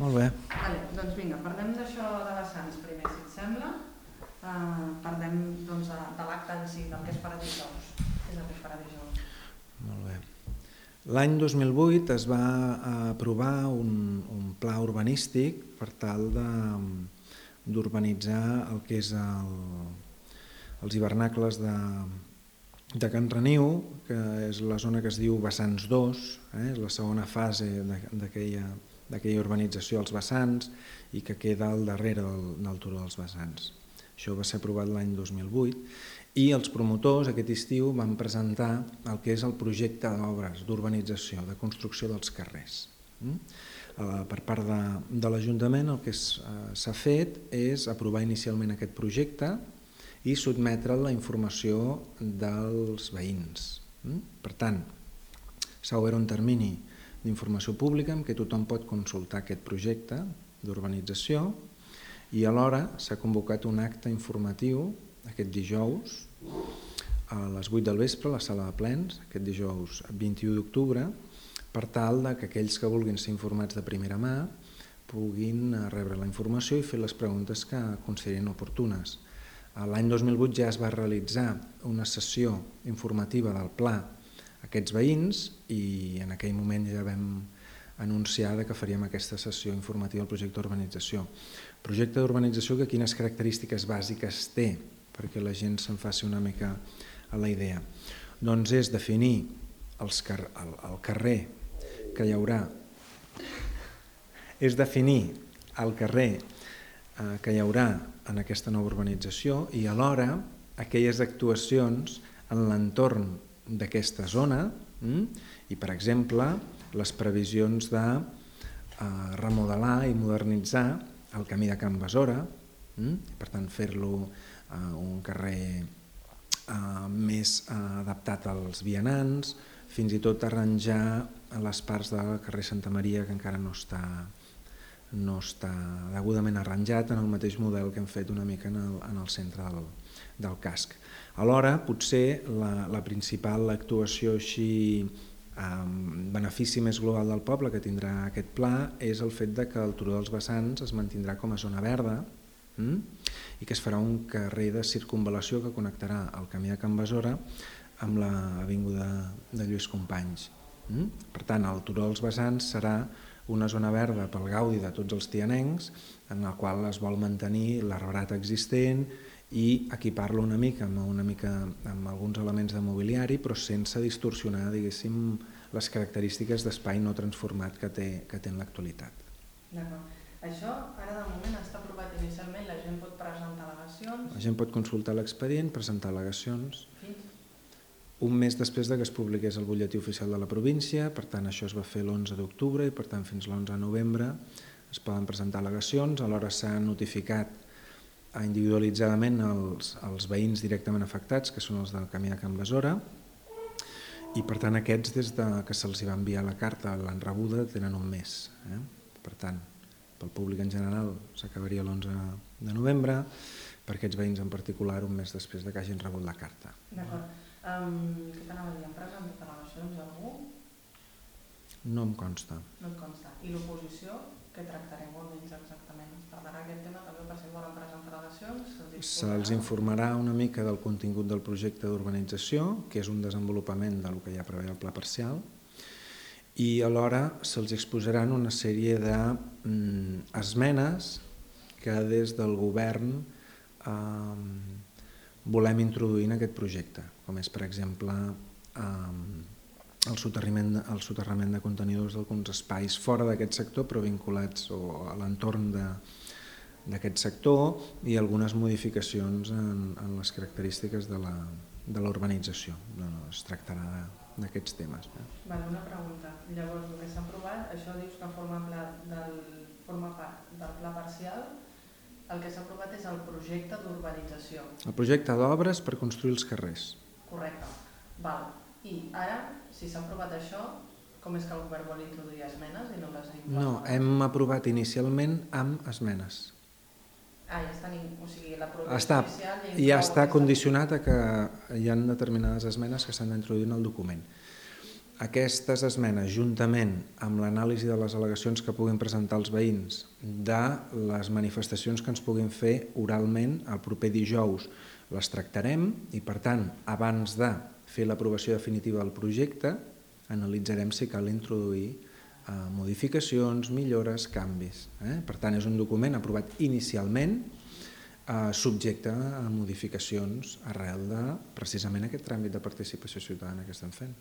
Molt bé. Vale, doncs vinga, parlem d'això de vessants primer, si et sembla. Uh, parlem doncs, de, de l'acte en si, del que és farà dijous. Què és el que es farà dijous? Molt bé. L'any 2008 es va aprovar un, un pla urbanístic per tal d'urbanitzar el que és el, els hivernacles de, de Can Reniu, que és la zona que es diu Vessants 2, eh? és la segona fase d'aquella urbanització als vessants i que queda al darrere del, del Turó dels Vessants. Això va ser aprovat l'any 2008 i els promotors aquest estiu van presentar el que és el projecte d'obres d'urbanització, de construcció dels carrers. Mm? Eh, per part de, de l'Ajuntament el que eh, s'ha fet és aprovar inicialment aquest projecte i sotmetre la informació dels veïns. Mm? Per tant, s'ha obert un termini d'informació pública en què tothom pot consultar aquest projecte d'urbanització i alhora s'ha convocat un acte informatiu aquest dijous a les 8 del vespre a la sala de plens, aquest dijous 21 d'octubre, per tal de que aquells que vulguin ser informats de primera mà puguin rebre la informació i fer les preguntes que considerin oportunes. L'any 2008 ja es va realitzar una sessió informativa del pla aquests veïns i en aquell moment ja vam anunciar que faríem aquesta sessió informativa del projecte d'urbanització. Projecte d'urbanització que quines característiques bàsiques té perquè la gent se'n faci una mica a la idea. Doncs és definir els car el, el carrer que hi haurà, és definir el carrer eh, que hi haurà en aquesta nova urbanització i alhora aquelles actuacions en l'entorn d'aquesta zona hm? i, per exemple, les previsions de eh, remodelar i modernitzar el camí de Can Besora, mm? per tant fer-lo eh, un carrer eh, més eh, adaptat als vianants, fins i tot arranjar les parts del carrer Santa Maria que encara no està, no està degudament arranjat en el mateix model que hem fet una mica en el, en el centre del, del casc. Alhora, potser la, la principal actuació així el benefici més global del poble que tindrà aquest pla és el fet de que el Turó dels Vessants es mantindrà com a zona verda hm? i que es farà un carrer de circunvalació que connectarà el camí de Can Besora amb l'avinguda de Lluís Companys. Hm? Per tant, el Turó dels Vessants serà una zona verda pel gaudi de tots els tianencs en la qual es vol mantenir l'arborat existent i equipar-lo una mica amb, una mica amb alguns elements de mobiliari però sense distorsionar diguéssim les característiques d'espai no transformat que té, que té en l'actualitat. D'acord. Això ara de moment està aprovat inicialment, la gent pot presentar al·legacions? La gent pot consultar l'expedient, presentar al·legacions. Fins? Un mes després de que es publiqués el butlletí oficial de la província, per tant això es va fer l'11 d'octubre i per tant fins l'11 de novembre es poden presentar al·legacions, alhora s'ha notificat individualitzadament els, els veïns directament afectats, que són els del camí de Can Besora, i per tant aquests des de que se'ls va enviar la carta l'han rebuda tenen un mes. Eh? Per tant, pel públic en general s'acabaria l'11 de novembre, per aquests veïns en particular un mes després de que hagin rebut la carta. D'acord. Um, què t'anava a dir? Han presentat al·legacions algú? No em consta. No em consta. I l'oposició, què tractareu almenys exactament? Es parlarà aquest tema també per si volen presentar al·legacions? Se'ls informarà una mica del contingut del projecte d'urbanització, que és un desenvolupament del que ja preveu el pla parcial, i alhora se'ls exposaran una sèrie d'esmenes mm, que des del govern eh, volem introduir en aquest projecte, com és, per exemple, eh, el soterrament, el soterrament de contenidors d'alguns espais fora d'aquest sector però vinculats o a l'entorn d'aquest sector i algunes modificacions en, en les característiques de la, de l'urbanització. No, no, es tractarà d'aquests temes. Eh? Vale, una pregunta. Llavors, el que s'ha aprovat, això dius que forma, pla del, forma part del pla parcial, el que s'ha aprovat és el projecte d'urbanització. El projecte d'obres per construir els carrers. Correcte. Val. I ara, si s'ha aprovat això, com és que el govern vol introduir esmenes i no les ha? No, hem aprovat inicialment amb esmenes. Ah, ja estan, o sigui, la està, ja, ja està condicionat a que hi ha determinades esmenes que s'han d'introduir en el document. aquestes esmenes, juntament amb l'anàlisi de les al·legacions que puguin presentar els veïns, de les manifestacions que ens puguin fer oralment el proper dijous, les tractarem i, per tant, abans de fer l'aprovació definitiva del projecte, analitzarem si cal introduir eh, modificacions, millores, canvis. Eh? Per tant, és un document aprovat inicialment eh, subjecte a modificacions arrel de precisament aquest tràmit de participació ciutadana que estem fent.